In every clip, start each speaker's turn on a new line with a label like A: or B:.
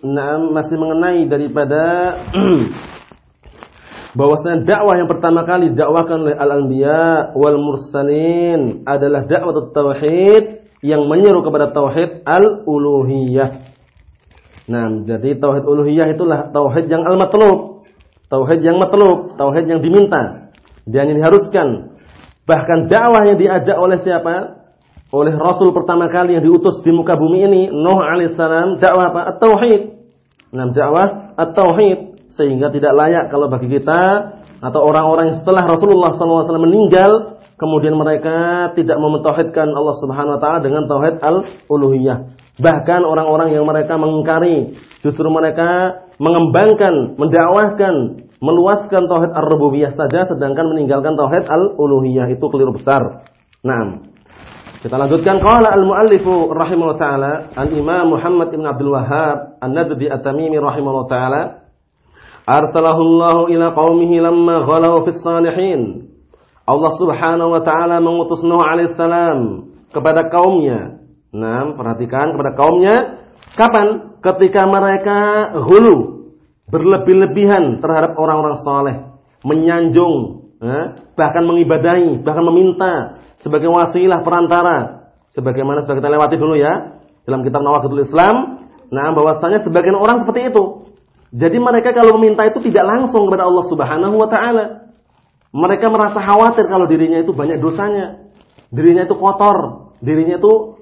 A: Nah, masih mengenai daripada bahwasanya dakwah yang pertama kali dakwakan oleh al-anbiya wal mursalin adalah dakwah tauhid yang menyeru kepada tauhid al-uluhiyah. Nah, jadi tauhid uluhiyah itulah tauhid yang al-matlub, tauhid yang matlub, tauhid yang diminta, dan yang diharuskan. Bahkan dakwah yang diajak oleh siapa? Oleh Rasul pertama kali yang diutus di muka bumi ini, Nuh alaihissalam, dakwah apa? At-tauhid. Nah, dakwah at-tauhid sehingga tidak layak kalau bagi kita atau orang-orang yang setelah Rasulullah SAW meninggal kemudian mereka tidak mementauhidkan Allah Subhanahu wa taala dengan tauhid al-uluhiyah. Bahkan orang-orang yang mereka mengingkari justru mereka mengembangkan, mendakwahkan, meluaskan tauhid ar-rububiyah saja sedangkan meninggalkan tauhid al-uluhiyah itu keliru besar. Nah, kita lanjutkan qala al-muallifu rahimahullah taala al-Imam Muhammad bin Abdul Wahhab An-Nadbi At-Tamimi rahimahullah taala arsalahu Allah ila qaumihi lamma ghalau fis salihin Allah Subhanahu wa taala mengutus Nuh alaihissalam kepada kaumnya. Nah, perhatikan kepada kaumnya kapan? Ketika mereka hulu berlebih-lebihan terhadap orang-orang saleh, menyanjung, bahkan mengibadahi, bahkan meminta sebagai wasilah perantara. Sebagaimana sudah kita lewati dulu ya dalam kitab Nawaqidul Islam. Nah, bahwasanya sebagian orang seperti itu. Jadi mereka kalau meminta itu tidak langsung kepada Allah Subhanahu wa taala. Mereka merasa khawatir kalau dirinya itu banyak dosanya. Dirinya itu kotor, dirinya itu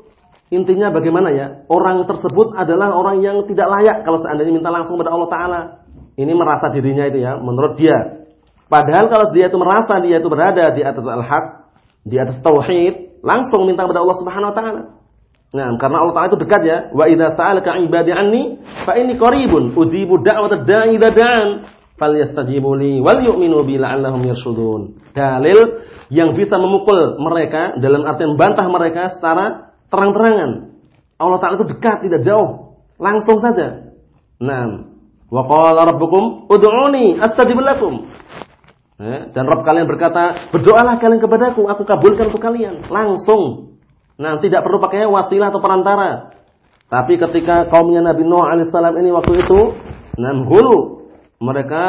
A: intinya bagaimana ya? Orang tersebut adalah orang yang tidak layak kalau seandainya minta langsung kepada Allah taala. Ini merasa dirinya itu ya, menurut dia. Padahal kalau dia itu merasa dia itu berada di atas al-haq, di atas tauhid, langsung minta kepada Allah Subhanahu wa taala. Nah, karena Allah Taala itu dekat ya. Wa idza sa'alaka 'ibadi anni fa inni qaribun ujibu da'watad da'i idza da'an falyastajibu li wal yu'minu bi la'allahum yarshudun. Dalil yang bisa memukul mereka dalam artian bantah mereka secara terang-terangan. Allah Taala itu dekat, tidak jauh. Langsung saja. Nah, wa qala rabbukum ud'uni astajib lakum. Eh, dan Rabb kalian berkata, berdoalah kalian kepadaku, aku kabulkan untuk kalian. Langsung. Nah, tidak perlu pakai wasilah atau perantara. Tapi ketika kaumnya Nabi Nuh alaihissalam ini waktu itu, nah hulu. Mereka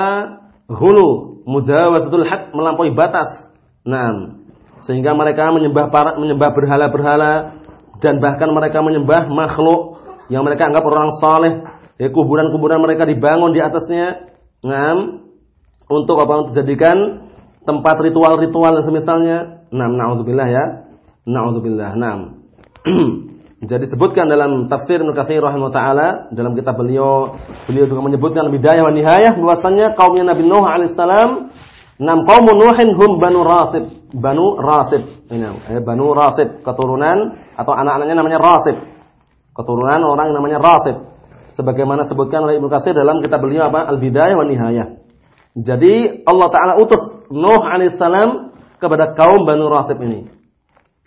A: hulu. Mujawazatul had melampaui batas. Nah, sehingga mereka menyembah para, menyembah berhala-berhala dan bahkan mereka menyembah makhluk yang mereka anggap orang saleh. Ya, kuburan-kuburan mereka dibangun di atasnya. Nah, untuk apa? Untuk jadikan tempat ritual-ritual dan semisalnya. Naam, naudzubillah ya. Naudzubillah. Naam. Jadi sebutkan dalam tafsir Ibnu Katsir taala dalam kitab beliau beliau juga menyebutkan bidayah wa nihayah bahwasanya kaumnya Nabi Nuh alaihissalam enam kaum Nuhin hum Banu Rasib. Banu Rasib. Ini eh, Banu Rasib keturunan atau anak-anaknya namanya Rasib. Keturunan orang namanya Rasib. Sebagaimana sebutkan oleh Ibnu Katsir dalam kitab beliau apa? Al-Bidayah wa Nihayah. Jadi Allah Ta'ala utus Nuh alaihissalam kepada kaum Banu Rasib ini.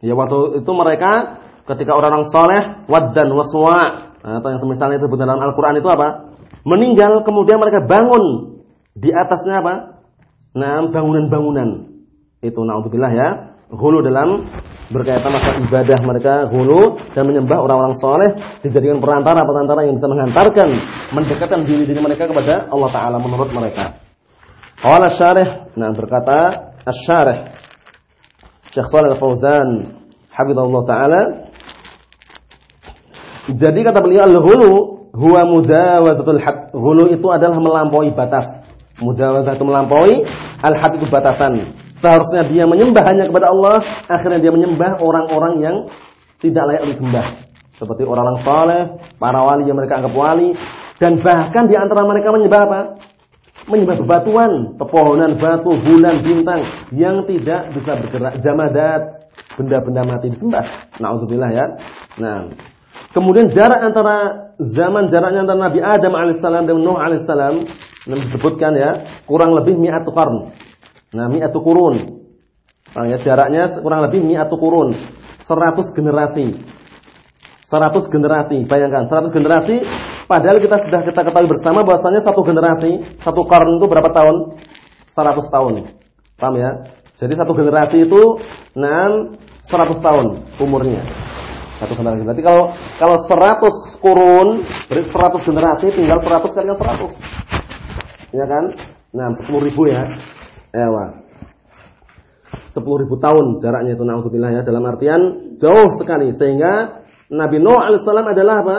A: Ya waktu itu mereka ketika orang-orang soleh, waddan waswa atau yang semisalnya itu dalam Al-Quran itu apa? Meninggal kemudian mereka bangun di atasnya apa? Nah bangunan-bangunan. Itu naudzubillah ya. Hulu dalam berkaitan masalah ibadah mereka hulu dan menyembah orang-orang soleh dijadikan perantara-perantara yang bisa menghantarkan mendekatkan diri-diri mereka kepada Allah Taala menurut mereka. Qala syarih, nah berkata asy-syarih Syekh Shalih Al-Fauzan hafizallahu taala Jadi kata beliau al-ghulu huwa mujawazatul had. Ghulu itu adalah melampaui batas. Mujawazah itu melampaui, al-had itu batasan. Seharusnya dia menyembah hanya kepada Allah, akhirnya dia menyembah orang-orang yang tidak layak disembah. Seperti orang-orang saleh, para wali yang mereka anggap wali, dan bahkan di antara mereka menyembah apa? Menyembah bebatuan, pepohonan batu, bulan, bintang yang tidak bisa bergerak, jamadat, benda-benda mati disembah. Nauzubillah ya. Nah, Kemudian jarak antara zaman jaraknya antara Nabi Adam alaihissalam dan Nuh alaihissalam disebutkan ya kurang lebih mi'atu qarn. Nah, mi'atu kurun. Nah, ya, jaraknya kurang lebih mi'atu kurun. 100 generasi. 100 generasi. Bayangkan 100 generasi padahal kita sudah kita ketahui bersama bahwasanya satu generasi, satu qarn itu berapa tahun? 100 tahun. Paham ya? Jadi satu generasi itu 6 100 tahun umurnya. Satu generasi. Berarti kalau kalau 100 kurun, berarti 100 generasi tinggal 100 kali 100. Ya kan? Nah, 10 ribu ya. Ewa. 10 ribu tahun jaraknya itu naudzubillah ya dalam artian jauh sekali sehingga Nabi Nuh alaihissalam adalah apa?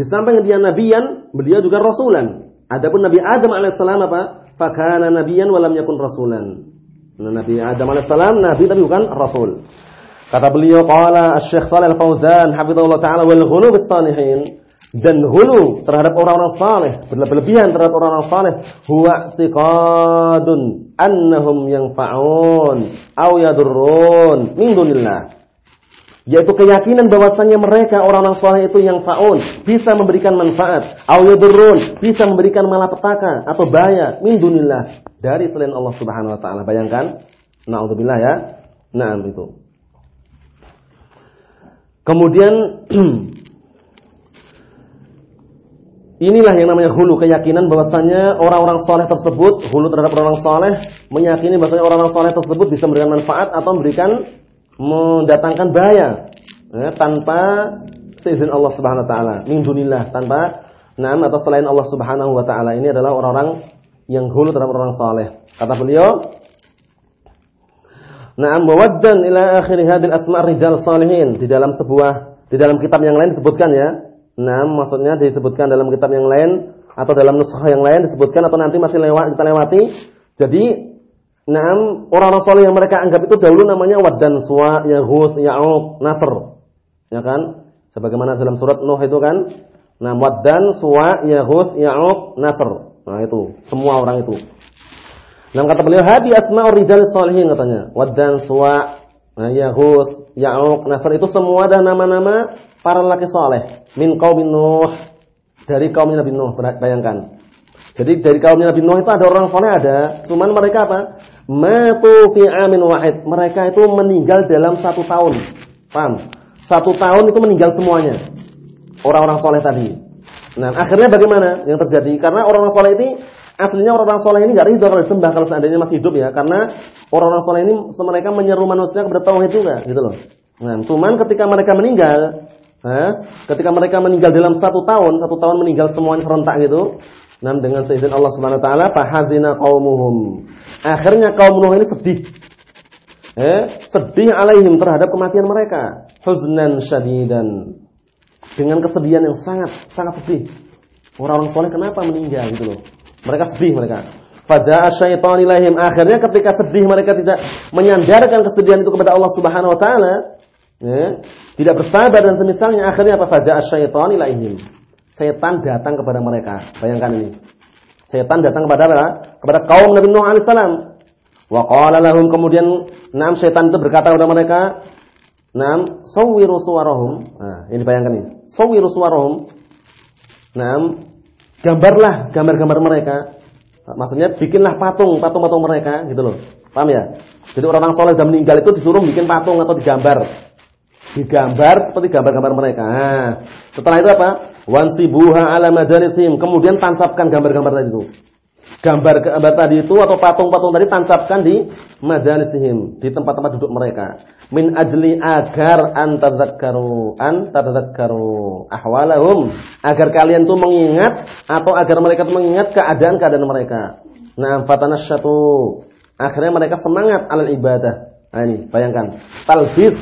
A: Di samping dia nabiyan, beliau juga rasulan. Adapun Nabi Adam alaihissalam apa? Fakana nabiyan walam yakun rasulan. Nah, Nabi Adam alaihissalam nabi tapi bukan rasul. Kata beliau qala Asy-Syaikh Shalal Fauzan hafizahullah taala wal ghulu bis salihin dan hulu terhadap orang-orang saleh, berlebihan terhadap orang-orang saleh, huwa i'tiqadun annahum yanfa'un aw yadurrun min dunillah. Yaitu keyakinan bahwasanya mereka orang-orang saleh itu yang faun, bisa memberikan manfaat, aw yadurrun, bisa memberikan malapetaka atau bahaya min dunillah dari selain Allah Subhanahu wa taala. Bayangkan, naudzubillah ya. Nah, itu. Kemudian inilah yang namanya hulu keyakinan bahwasanya orang-orang soleh tersebut hulu terhadap orang-orang soleh meyakini bahwasanya orang-orang soleh tersebut bisa memberikan manfaat atau memberikan mendatangkan bahaya ya, tanpa seizin Allah Subhanahu Wa Taala min dunillah tanpa nam atau selain Allah Subhanahu Wa Taala ini adalah orang-orang yang hulu terhadap orang soleh kata beliau Naam mawaddan ila akhir hadil asma' rijal salihin di dalam sebuah di dalam kitab yang lain disebutkan ya. Naam maksudnya disebutkan dalam kitab yang lain atau dalam nuskah yang lain disebutkan atau nanti masih lewat kita lewati. Jadi naam orang-orang saleh yang mereka anggap itu dahulu namanya Waddan, Suwa, Yahus, Ya'uq, Nasr. Ya kan? Sebagaimana dalam surat Nuh itu kan. Nah, Waddan, Suwa, Yahus, Ya'uq, Nasr. Nah, itu semua orang itu. Nah kata beliau hadi asma'ur rijal salihin katanya. Waddan suwa, nah, Yahus, Ya'uq, Nasr itu semua adalah nama-nama para laki saleh min qaumin Nuh dari kaum Nabi Nuh bayangkan. Jadi dari kaum Nabi Nuh itu ada orang saleh ada, cuman mereka apa? Matu fi amin wahid. Mereka itu meninggal dalam satu tahun. Paham? Satu tahun itu meninggal semuanya. Orang-orang soleh tadi. Nah, akhirnya bagaimana yang terjadi? Karena orang-orang soleh ini aslinya orang-orang soleh ini nggak ridho kalau disembah kalau seandainya masih hidup ya, karena orang-orang soleh ini mereka menyeru manusia kepada tauhid juga, gitu loh. Nah, cuman ketika mereka meninggal, eh, ketika mereka meninggal dalam satu tahun, satu tahun meninggal semuanya serentak gitu, nah dengan seizin Allah Subhanahu Wa Taala, fahazina kaumuhum. Akhirnya kaum Nuh ini sedih, eh, sedih alaihim terhadap kematian mereka, huznan syadidan, dengan kesedihan yang sangat sangat sedih. Orang-orang soleh kenapa meninggal gitu loh. Mereka sedih mereka. Faja'a syaitan ilaihim. Akhirnya ketika sedih mereka tidak menyandarkan kesedihan itu kepada Allah Subhanahu wa taala, ya, tidak bersabar dan semisalnya akhirnya apa? Faja'a syaitan ilaihim. Setan datang kepada mereka. Bayangkan ini. Setan datang kepada apa? Kepada kaum Nabi Nuh alaihissalam. Wa qala lahum kemudian enam setan itu berkata kepada mereka, "Nam, sawwiru suwarahum." Nah, ini bayangkan ini. Sawwiru suwarahum. Nam, gambarlah gambar-gambar mereka. Maksudnya bikinlah patung, patung-patung mereka gitu loh. Paham ya? Jadi orang-orang soleh sudah meninggal itu disuruh bikin patung atau digambar. Digambar seperti gambar-gambar mereka. Nah, setelah itu apa? Wansibuha ala majalisim. Kemudian tancapkan gambar-gambar tadi itu gambar-gambar tadi itu atau patung-patung tadi tancapkan di majalisihim, di tempat-tempat duduk mereka. Min ajli agar antadzakkaru, antadzakkaru ahwalahum, agar kalian tuh mengingat atau agar mereka tuh mengingat keadaan-keadaan mereka. Nah, fatanasyatu. Akhirnya mereka semangat alal ibadah. Nah ini, bayangkan. Talbis,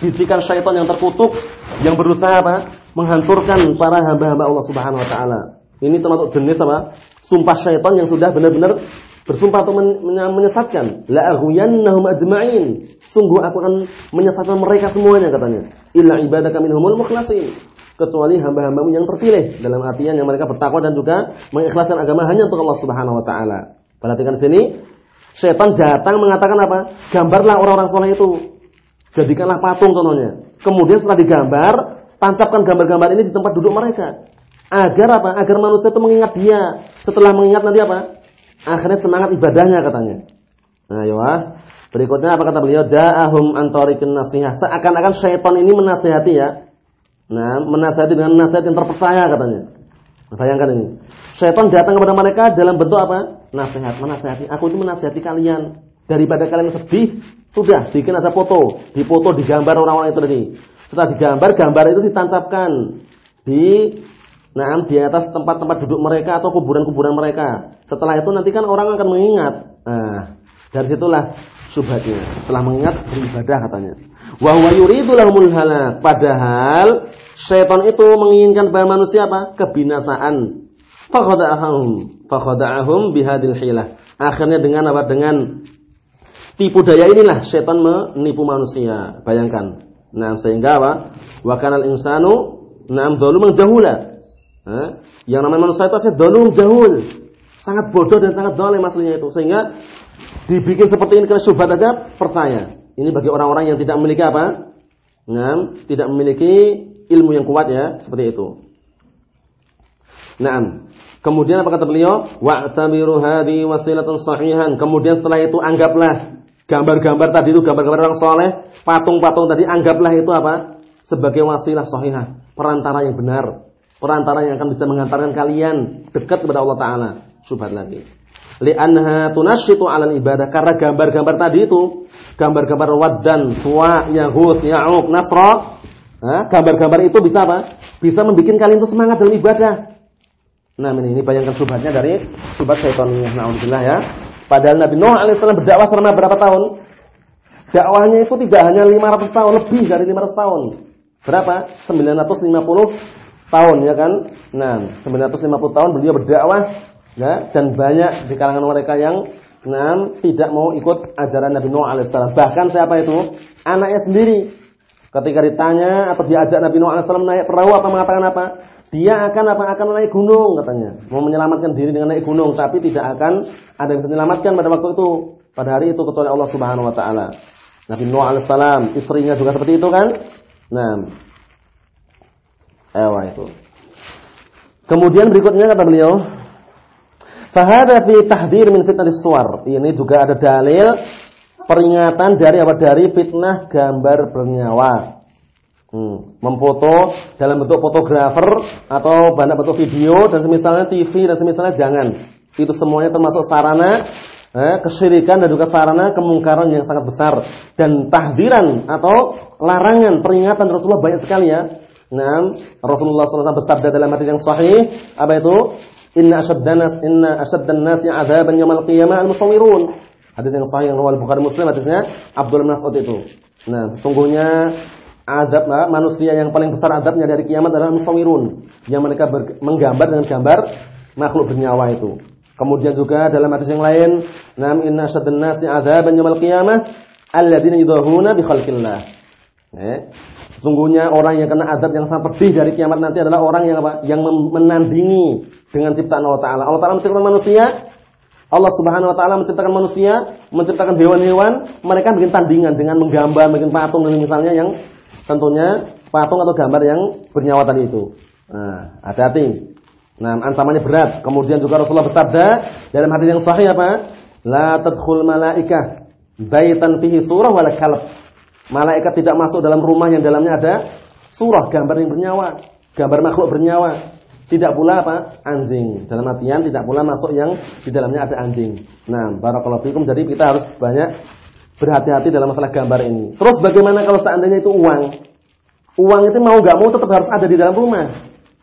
A: bisikan syaitan yang terkutuk yang berusaha apa? Menghancurkan para hamba-hamba Allah Subhanahu wa taala. Ini termasuk jenis apa? sumpah syaitan yang sudah benar-benar bersumpah atau menyesatkan. La aghwiyannahum ajma'in. Sungguh aku akan menyesatkan mereka semuanya katanya. Illa ibadaka minhumul mukhlasin. Kecuali hamba-hambamu yang terpilih dalam artian yang mereka bertakwa dan juga mengikhlaskan agama hanya untuk Allah Subhanahu wa taala. Perhatikan sini, syaitan datang mengatakan apa? Gambarlah orang-orang soleh itu. Jadikanlah patung contohnya. Kemudian setelah digambar, tancapkan gambar-gambar ini di tempat duduk mereka. Agar apa? Agar manusia itu mengingat dia. Setelah mengingat nanti apa? Akhirnya semangat ibadahnya katanya. Nah, ya. Berikutnya apa kata beliau? Ja'ahum antarikin nasihat. Seakan-akan syaitan ini menasihati ya. Nah, menasihati dengan nasihat yang terpercaya katanya. Nah, bayangkan ini. Syaitan datang kepada mereka dalam bentuk apa? Nasihat, menasihati. Aku itu menasihati kalian. Daripada kalian sedih, sudah bikin ada foto, difoto, digambar orang-orang itu tadi. Setelah digambar, gambar itu ditancapkan di nah di atas tempat-tempat duduk mereka atau kuburan-kuburan mereka. Setelah itu nanti kan orang akan mengingat. Nah, dari situlah subhatnya. Setelah mengingat beribadah katanya. Wa huwa yuridu lahumul halak. Padahal syaitan itu menginginkan kepada manusia apa? Kebinasaan. Fakhada'ahum, fakhada'ahum bihadil hilah. Akhirnya dengan apa? Dengan tipu daya inilah setan menipu manusia. Bayangkan. Nah, sehingga apa? Wa kanal insanu na'am dzaluman jahula. Eh? Yang namanya manusia itu asli dzalum jahul. Sangat bodoh dan sangat zalim aslinya itu. Sehingga dibikin seperti ini karena syubhat aja percaya. Ini bagi orang-orang yang tidak memiliki apa? Nah, tidak memiliki ilmu yang kuat ya, seperti itu. Nah, kemudian apa kata beliau? Wa'tabiru hadhi wasilatan sahihan. Kemudian setelah itu anggaplah Gambar-gambar tadi itu gambar-gambar orang soleh, patung-patung tadi anggaplah itu apa? Sebagai wasilah sahihah, perantara yang benar, perantara yang akan bisa mengantarkan kalian dekat kepada Allah Taala. Subhat lagi. Li'anha tunashitu 'alal ibadah karena gambar-gambar tadi itu gambar-gambar waddan, suwa, yahud, ya'uq, nasra, gambar-gambar itu bisa apa? Bisa membuat kalian itu semangat dalam ibadah. Nah, ini, ini bayangkan subhatnya dari subhat syaitaniyah. Nauzubillah ya. Padahal Nabi Nuh alaihissalam berdakwah selama berapa tahun? Dakwahnya itu tidak hanya 500 tahun, lebih dari 500 tahun. Berapa? 950 tahun ya kan? Nah, 950 tahun beliau berdakwah ya, dan banyak di kalangan mereka yang nah, tidak mau ikut ajaran Nabi Nuh alaihissalam. Bahkan siapa itu? Anaknya sendiri. Ketika ditanya atau diajak Nabi Nuh alaihissalam naik perahu apa mengatakan apa? Dia akan apa? Akan naik gunung katanya. Mau menyelamatkan diri dengan naik gunung, tapi tidak akan ada yang menyelamatkan pada waktu itu. Pada hari itu kecuali Allah Subhanahu wa taala. Nabi Nuh alaihissalam, istrinya juga seperti itu kan? Nah. Ewa itu. Kemudian berikutnya kata beliau, Fahada fi tahdir min fitnah suar. Ini juga ada dalil peringatan dari apa dari fitnah gambar bernyawa. Hmm. Memfoto dalam bentuk fotografer atau banyak bentuk video dan semisalnya TV dan semisalnya jangan. Itu semuanya termasuk sarana eh, kesyirikan dan juga sarana kemungkaran yang sangat besar dan tahdiran atau larangan peringatan Rasulullah banyak sekali ya. Nah, Rasulullah SAW bersabda dalam hadis yang sahih apa itu? Inna asyaddan nas inna asyaddan nasi 'adzaban yaumil qiyamah al-musawwirun. Hadis yang sahih yang riwayat Bukhari Muslim hadisnya Abdul Mas'ud itu. Nah, sesungguhnya adab manusia yang paling besar adabnya dari kiamat adalah musawirun yang mereka menggambar dengan gambar makhluk bernyawa itu. Kemudian juga dalam hadis yang lain, "Nam inna syaddan nasi adzaban yaumil qiyamah alladziina yudahuna bi khalqillah." Eh, sesungguhnya orang yang kena adab yang sangat pedih dari kiamat nanti adalah orang yang apa? Yang menandingi dengan ciptaan Allah Taala. Allah Taala menciptakan manusia, Allah Subhanahu wa taala menciptakan manusia, menciptakan hewan-hewan, mereka bikin tandingan dengan menggambar, bikin patung dan misalnya yang tentunya patung atau gambar yang bernyawa tadi itu. Nah, hati-hati. Nah, ancamannya berat. Kemudian juga Rasulullah bersabda dalam hadis yang sahih apa? La tadkhul malaikah baitan fihi surah wala kalb. Malaikat tidak masuk dalam rumah yang dalamnya ada surah gambar yang bernyawa, gambar makhluk bernyawa. Tidak pula apa? Anjing. Dalam artian tidak pula masuk yang di dalamnya ada anjing. Nah, barakallahu fikum. Jadi kita harus banyak berhati-hati dalam masalah gambar ini. Terus bagaimana kalau seandainya itu uang? Uang itu mau nggak mau tetap harus ada di dalam rumah.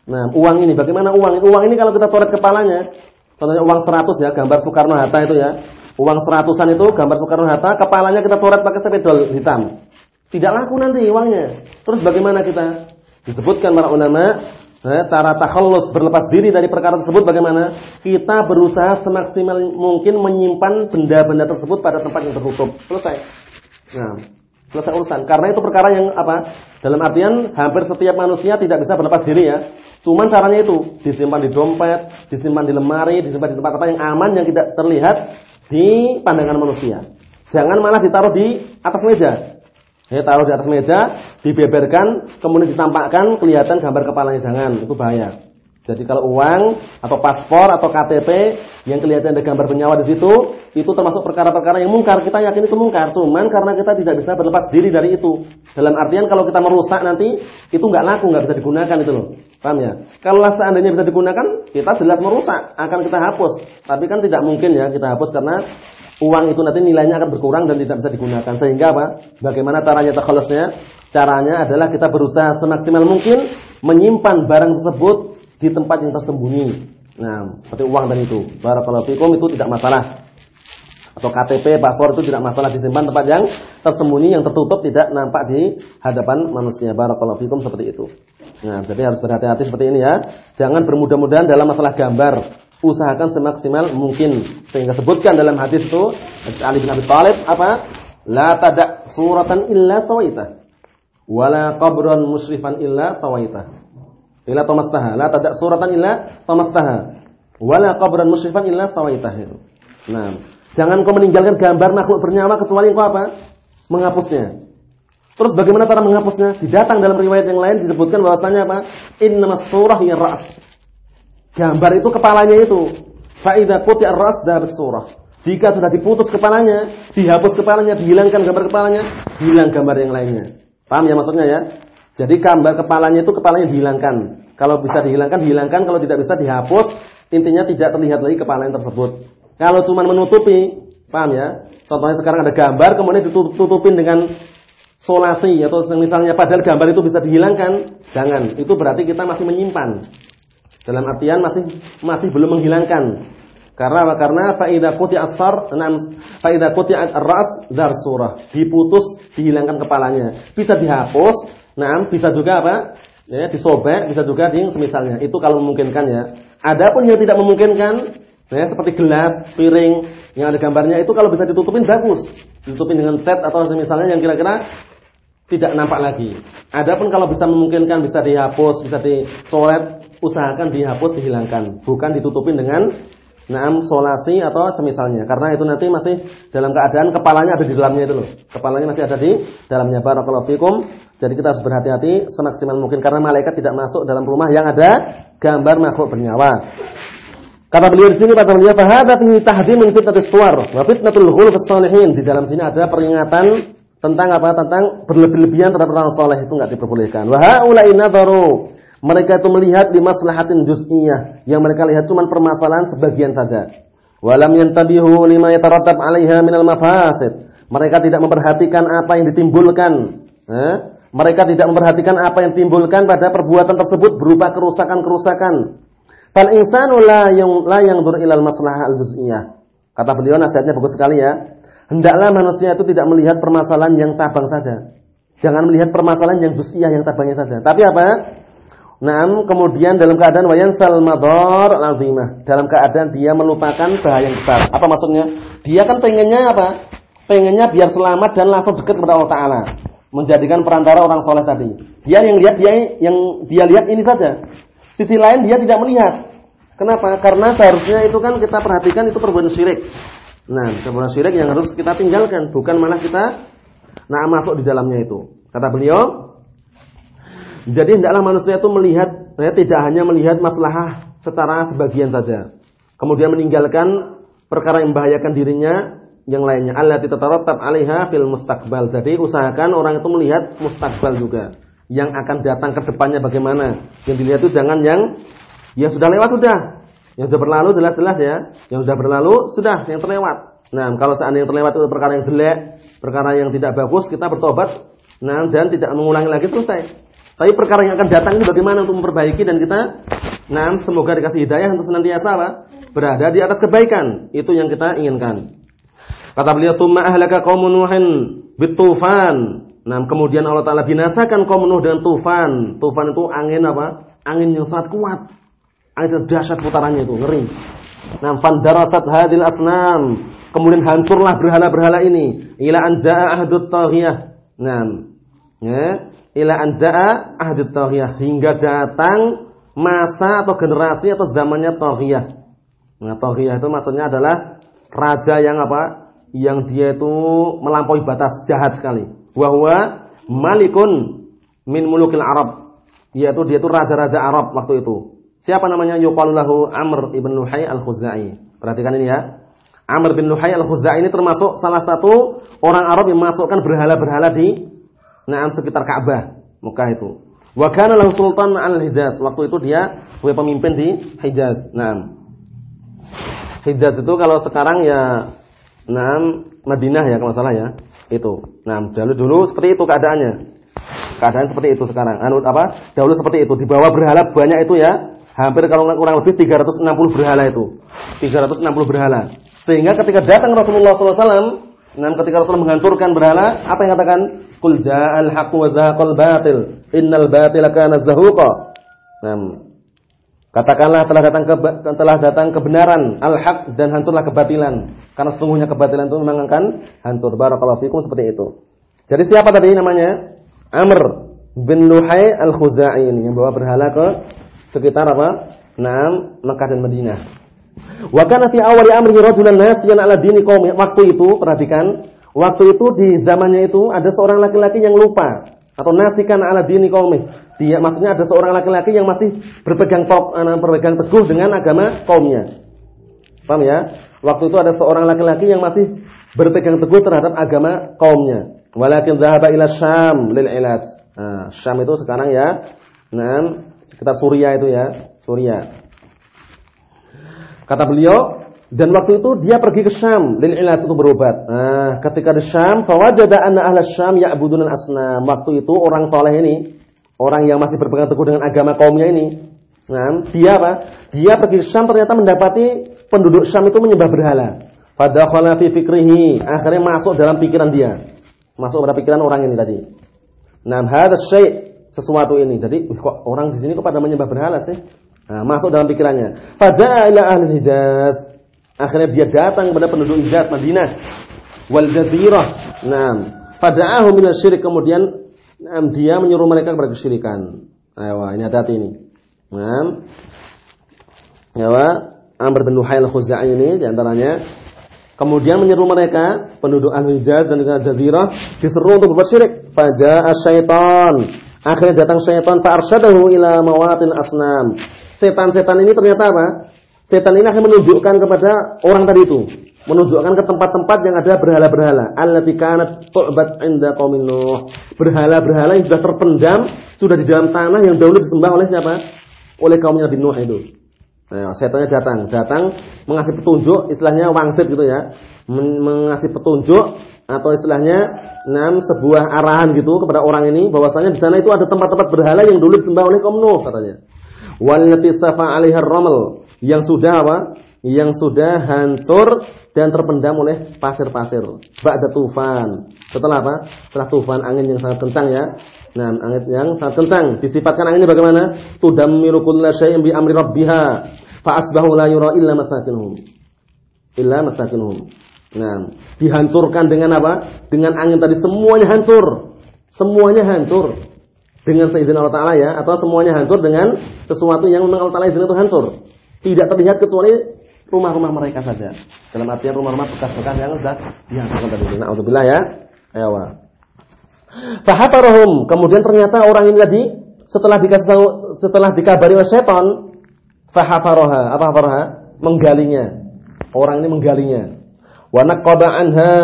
A: Nah, uang ini bagaimana uang? Uang ini kalau kita coret kepalanya, contohnya uang 100 ya, gambar Soekarno Hatta itu ya. Uang seratusan itu gambar Soekarno Hatta, kepalanya kita coret pakai spidol hitam. Tidak laku nanti uangnya. Terus bagaimana kita? Disebutkan para ulama cara takhallus berlepas diri dari perkara tersebut bagaimana? Kita berusaha semaksimal mungkin menyimpan benda-benda tersebut pada tempat yang tertutup. Selesai. Nah, selesai urusan. Karena itu perkara yang apa? Dalam artian hampir setiap manusia tidak bisa berlepas diri ya. Cuman caranya itu disimpan di dompet, disimpan di lemari, disimpan di tempat-tempat yang aman yang tidak terlihat di pandangan manusia. Jangan malah ditaruh di atas meja. Ya, taruh di atas meja, dibeberkan, kemudian ditampakkan, kelihatan gambar kepalanya jangan, itu bahaya. Jadi kalau uang atau paspor atau KTP yang kelihatan ada gambar penyawa di situ, itu termasuk perkara-perkara yang mungkar. Kita yakin itu mungkar, cuman karena kita tidak bisa berlepas diri dari itu. Dalam artian kalau kita merusak nanti itu nggak laku, nggak bisa digunakan itu loh. Paham ya? Kalau seandainya bisa digunakan, kita jelas merusak, akan kita hapus. Tapi kan tidak mungkin ya kita hapus karena uang itu nanti nilainya akan berkurang dan tidak bisa digunakan. Sehingga apa? Bagaimana caranya takhalusnya? Caranya adalah kita berusaha semaksimal mungkin menyimpan barang tersebut di tempat yang tersembunyi. Nah, seperti uang dan itu. Barakallahu fikum itu tidak masalah. Atau KTP, paspor itu tidak masalah disimpan tempat yang tersembunyi yang tertutup tidak nampak di hadapan manusia. Barakallahu fikum seperti itu. Nah, jadi harus berhati-hati seperti ini ya. Jangan bermudah-mudahan dalam masalah gambar. Usahakan semaksimal mungkin. Sehingga sebutkan dalam hadis itu Ali bin Abi Thalib apa? La tada suratan illa sawaita. Wala qabran musyrifan illa sawaita. Illa tamastaha. La tada suratan illa tamastaha. Wala qabran musyrifan illa sawaitah. Nah, jangan kau meninggalkan gambar makhluk bernyawa kecuali kau apa? Menghapusnya. Terus bagaimana cara menghapusnya? Didatang dalam riwayat yang lain disebutkan bahwasanya apa? Innamas surah ya ras. Gambar itu kepalanya itu. Fa idza quti'a ras dapat surah. Jika sudah diputus kepalanya, dihapus kepalanya, dihilangkan gambar kepalanya, hilang gambar yang lainnya. Paham ya maksudnya ya? Jadi gambar kepalanya itu kepalanya dihilangkan. Kalau bisa dihilangkan, dihilangkan. Kalau tidak bisa dihapus, intinya tidak terlihat lagi kepala yang tersebut. Kalau cuma menutupi, paham ya? Contohnya sekarang ada gambar, kemudian ditutupin dengan solasi atau misalnya padahal gambar itu bisa dihilangkan, jangan. Itu berarti kita masih menyimpan. Dalam artian masih masih belum menghilangkan. Karena apa? Karena faida kuti asfar, enam faida kuti ar-ras dar surah. Diputus, dihilangkan kepalanya. Bisa dihapus, Nah, bisa juga apa? Ya, disobek, bisa juga di semisalnya. Itu kalau memungkinkan ya. Adapun yang tidak memungkinkan, ya seperti gelas, piring yang ada gambarnya itu kalau bisa ditutupin bagus. Ditutupin dengan cat atau semisalnya yang kira-kira tidak nampak lagi. Adapun kalau bisa memungkinkan bisa dihapus, bisa dicoret, usahakan dihapus, dihilangkan, bukan ditutupin dengan Naam solasi atau semisalnya. Karena itu nanti masih dalam keadaan kepalanya ada di dalamnya itu loh. Kepalanya masih ada di dalamnya. Barakallahu fikum. Jadi kita harus berhati-hati semaksimal mungkin karena malaikat tidak masuk dalam rumah yang ada gambar makhluk bernyawa. Kata beliau di sini kata beliau fahada fi tahdimin fitnatis suwar wa fitnatul ghulfis salihin. Di dalam sini ada peringatan tentang apa? Tentang berlebih-lebihan terhadap orang soleh itu enggak diperbolehkan. Wa haula'i nadharu mereka itu melihat di maslahatin juz'iyah. Yang mereka lihat cuma permasalahan sebagian saja. Walam yantabihu lima yatarattab 'alaiha minal mafasid. Mereka tidak memperhatikan apa yang ditimbulkan. Eh? Mereka tidak memperhatikan apa yang ditimbulkan pada perbuatan tersebut berupa kerusakan-kerusakan. Fal insanu la yang la yanzur ilal maslahah al-juz'iyah. Kata beliau nasihatnya bagus sekali ya. Hendaklah manusia itu tidak melihat permasalahan yang cabang saja. Jangan melihat permasalahan yang juz'iyah yang cabangnya saja. Tapi apa? Naam, kemudian dalam keadaan wayan salmador lazimah. Dalam keadaan dia melupakan bahaya yang besar. Apa maksudnya? Dia kan pengennya apa? Pengennya biar selamat dan langsung dekat kepada Allah Taala. Menjadikan perantara orang soleh tadi. Dia yang lihat dia yang dia lihat ini saja. Sisi lain dia tidak melihat. Kenapa? Karena seharusnya itu kan kita perhatikan itu perbuatan syirik. Nah, perbuatan syirik yang harus kita tinggalkan, bukan malah kita nah masuk di dalamnya itu. Kata beliau, jadi hendaklah manusia itu melihat, ya, tidak hanya melihat masalah secara sebagian saja. Kemudian meninggalkan perkara yang membahayakan dirinya yang lainnya. Allah tatarattab 'alaiha fil mustaqbal. Jadi usahakan orang itu melihat mustakbal juga. Yang akan datang ke depannya bagaimana. Yang dilihat itu jangan yang ya sudah lewat sudah. Yang sudah berlalu jelas-jelas ya. Yang sudah berlalu sudah yang terlewat. Nah, kalau seandainya yang terlewat itu perkara yang jelek, perkara yang tidak bagus, kita bertobat. Nah, dan tidak mengulangi lagi selesai. Tapi perkara yang akan datang ini bagaimana untuk memperbaiki dan kita nah semoga dikasih hidayah untuk senantiasa apa? berada di atas kebaikan. Itu yang kita inginkan. Kata beliau, "Tsumma ahlaka qaumun Nuhin bitufan." Nah, kemudian Allah Taala binasakan kaum Nuh dengan tufan. Tufan itu angin apa? Angin yang sangat kuat. Yang dahsyat putarannya itu, ngeri. Nah, fandarasat hadil asnam. Kemudian hancurlah berhala-berhala ini. Ila anja'a ahdut taghiyah. Nah, ya ila anja'a ahdut taghiyah hingga datang masa atau generasi atau zamannya taghiyah. Nah, taghiyah itu maksudnya adalah raja yang apa? Yang dia itu melampaui batas, jahat sekali. Wahwa malikun min mulukil Arab. Yaitu dia itu raja-raja Arab waktu itu. Siapa namanya? Yuqalu lahu Amr ibn Nuhai al-Khuzai. Perhatikan ini ya. Amr bin Nuhai al-Khuzai ini termasuk salah satu orang Arab yang masukkan berhala-berhala di nah sekitar Ka'bah, Mekah itu. Wa kana sultan al-Hijaz. Waktu itu dia sebagai pemimpin di Hijaz. Nah, Hijaz itu kalau sekarang ya nah Madinah ya kalau salah ya. Itu. Nah, dulu dulu seperti itu keadaannya. Keadaan seperti itu sekarang. Anu apa? Dahulu seperti itu. Di bawah berhala banyak itu ya. Hampir kalau kurang lebih 360 berhala itu. 360 berhala. Sehingga ketika datang Rasulullah SAW, dan ketika Rasulullah menghancurkan berhala, apa yang katakan? Qul ja'al haqqu wa zahaqal batil. Innal batila kana zahuqa. Katakanlah telah datang ke, telah datang kebenaran, al-haq dan hancurlah kebatilan. Karena sesungguhnya kebatilan itu memang akan hancur. Barakallahu fikum seperti itu. Jadi siapa tadi namanya? Amr bin Luhai al-Khuzai ini yang bawa berhala ke sekitar apa? Naam, Makkah dan Madinah. Wa kana fi awali amrihi rajulan nasiyan ala dini qaumi. Waktu itu, perhatikan, waktu itu di zamannya itu ada seorang laki-laki yang lupa atau nasikan ala dini qaumi. Dia maksudnya ada seorang laki-laki yang masih berpegang top, eh, berpegang teguh dengan agama kaumnya. Paham ya? Waktu itu ada seorang laki-laki yang masih berpegang teguh terhadap agama kaumnya. Walakin zahaba ila Syam lil ilad. Nah, Syam itu sekarang ya, nah, sekitar Suria itu ya, Suria. Kata beliau, dan waktu itu dia pergi ke Syam lil ilaj untuk berobat. Nah, ketika di Syam, fawajada anna ahla Syam ya'budun al-asnam. Waktu itu orang soleh ini, orang yang masih berpegang teguh dengan agama kaumnya ini, nah, dia apa? Dia pergi ke Syam ternyata mendapati penduduk Syam itu menyembah berhala. Fadakhala fi fikrihi, akhirnya masuk dalam pikiran dia. Masuk pada pikiran orang ini tadi. Nah, hadha syai' sesuatu ini. Jadi, kok orang di sini kok pada menyembah berhala sih? Nah, masuk dalam pikirannya. Ila ahli Hijaz. Akhirnya dia datang kepada penduduk Hijaz Madinah wal Jazirah. Nah, fada'ahu min syirik kemudian nah, dia menyuruh mereka kepada kesyirikan. Ayo, ini hati-hati ini. Nah, ya, Amr bin Nuhail Khuzai ini di antaranya kemudian menyeru mereka penduduk Al Hijaz dan Jazirah diseru untuk berbuat syirik. Faja'a syaitan. Akhirnya datang syaitan fa'arsyadahu ila mawatin asnam. Setan-setan ini ternyata apa? Setan ini akan menunjukkan kepada orang tadi itu, menunjukkan ke tempat-tempat yang ada berhala-berhala. Allati kanat tu'bat 'inda qaumin. Berhala-berhala yang sudah terpendam, sudah di dalam tanah yang dahulu disembah oleh siapa? Oleh kaum Nabi Nuh itu. Nah, setannya datang, datang mengasih petunjuk, istilahnya wangsit gitu ya. Mengasih petunjuk atau istilahnya enam sebuah arahan gitu kepada orang ini bahwasanya di sana itu ada tempat-tempat berhala yang dulu disembah oleh kaum Nuh katanya. Wallati safa ramal yang sudah apa? Yang sudah hancur dan terpendam oleh pasir-pasir. Ba'da tufan. Setelah apa? Setelah tufan angin yang sangat kencang ya. Nah, angin yang sangat kencang. Disifatkan anginnya bagaimana? Tudammiru kulla syai'in bi amri rabbiha. Fa asbahu la yura illa masakinuhum. Illa masakinuhum. Nah, dihancurkan dengan apa? Dengan angin tadi semuanya hancur. Semuanya hancur dengan seizin Allah Taala ya, atau semuanya hancur dengan sesuatu yang memang Allah Taala izin itu hancur. Tidak terlihat kecuali rumah-rumah mereka saja. Dalam artian rumah-rumah bekas-bekas yang sudah dihancurkan tadi. Nauzubillah ya. Ayo. Fahatarahum. Kemudian ternyata orang ini tadi setelah dikasih tahu, setelah dikabari oleh setan, fahafaroha. Apa hafaroha? Menggalinya. Orang ini menggalinya. Wa naqaba anha.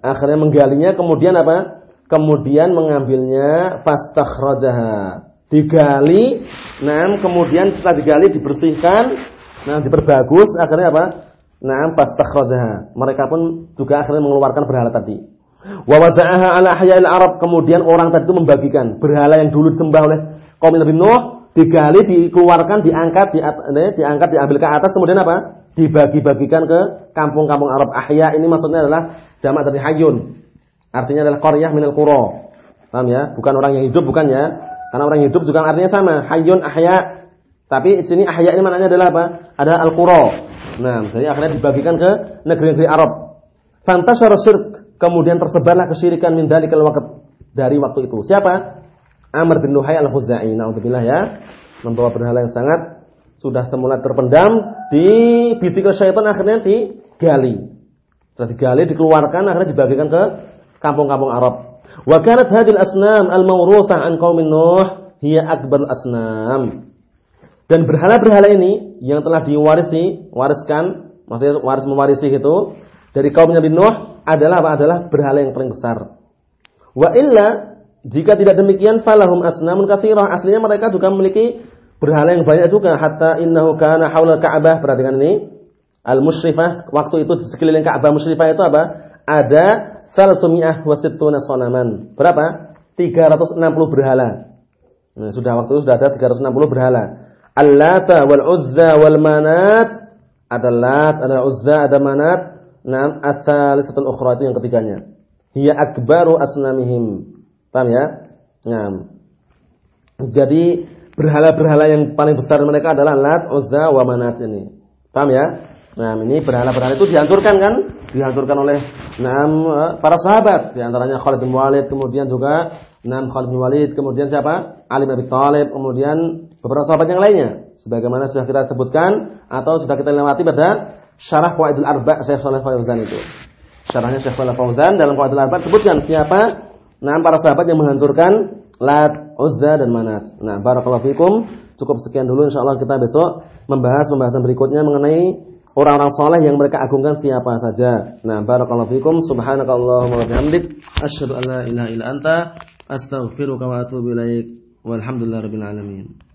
A: Akhirnya menggalinya kemudian apa? Kemudian mengambilnya fastakhrajaha. Digali, nah kemudian setelah digali dibersihkan, Nah, diperbagus akhirnya apa? Nah, takhrajaha. Mereka pun juga akhirnya mengeluarkan berhala tadi. Wa waza'aha ala ahya'il Arab. Kemudian orang tadi itu membagikan berhala yang dulu disembah oleh kaum Nabi Nuh, digali, dikeluarkan, diangkat, di, diangkat, diambil ke atas, kemudian apa? Dibagi-bagikan ke kampung-kampung Arab. Ahya ini maksudnya adalah jamak dari hayun. Artinya adalah qaryah minal qura. Paham ya? Bukan orang yang hidup bukan ya? Karena orang yang hidup juga artinya sama. Hayun ahya tapi di sini ahya ini maknanya adalah apa? Ada al-qura. Nah, jadi akhirnya dibagikan ke negeri-negeri Arab. Fantashara syirk, kemudian tersebarlah kesyirikan min dalikal waqt dari waktu itu. Siapa? Amr bin Nuhai al-Khuzai. Nauzubillah ya. Membawa berhala yang sangat sudah semula terpendam di bisik syaitan akhirnya digali. Setelah digali dikeluarkan akhirnya dibagikan ke kampung-kampung Arab. Wa kanat hadil asnam al-mawruthah an qaumin Nuh hiya akbar asnam. Dan berhala-berhala ini yang telah diwarisi, wariskan, maksudnya waris mewarisi itu dari kaum Nabi Nuh adalah apa? Adalah berhala yang paling besar. Wa illa jika tidak demikian falahum asnamun katsirah. Aslinya mereka juga memiliki berhala yang banyak juga hatta innahu kana haula Ka'bah. Perhatikan ini. Al-musyrifah waktu itu di sekeliling Ka'bah musyrifah itu apa? Ada salsumi'ah wasittuna sonaman. Berapa? 360 berhala. Nah, sudah waktu itu sudah ada 360 berhala. Al-Lata wal Uzza wal Manat ada Lat, ada Uzza, ada Manat. Nam asal-satu ukhra itu yang ketiganya. Hiya akbaru asnamihim. Paham ya? Nah. Jadi berhala-berhala yang paling besar mereka adalah Lat, Uzza, wa Manat ini. Paham ya? Nah, ini berhala-berhala itu dihancurkan kan? Dihancurkan oleh enam para sahabat, di antaranya Khalid bin Walid, kemudian juga enam Khalid bin Walid, kemudian siapa? Ali bin Abi Thalib, kemudian beberapa sahabat yang lainnya sebagaimana sudah kita sebutkan atau sudah kita lewati pada syarah Qawaidul Arba Syekh Shalih Fauzan itu. Syarahnya Syekh Shalih Fauzan dalam Qawaidul Arba sebutkan siapa nah para sahabat yang menghancurkan Lat, Uzza dan Manat. Nah, barakallahu fikum. Cukup sekian dulu insyaallah kita besok membahas pembahasan berikutnya mengenai orang-orang soleh yang mereka agungkan siapa saja. Nah, barakallahu fikum. Subhanakallahumma wa bihamdik asyhadu an la ilaha illa anta astaghfiruka wa atubu ilaik. Walhamdulillahirabbil alamin.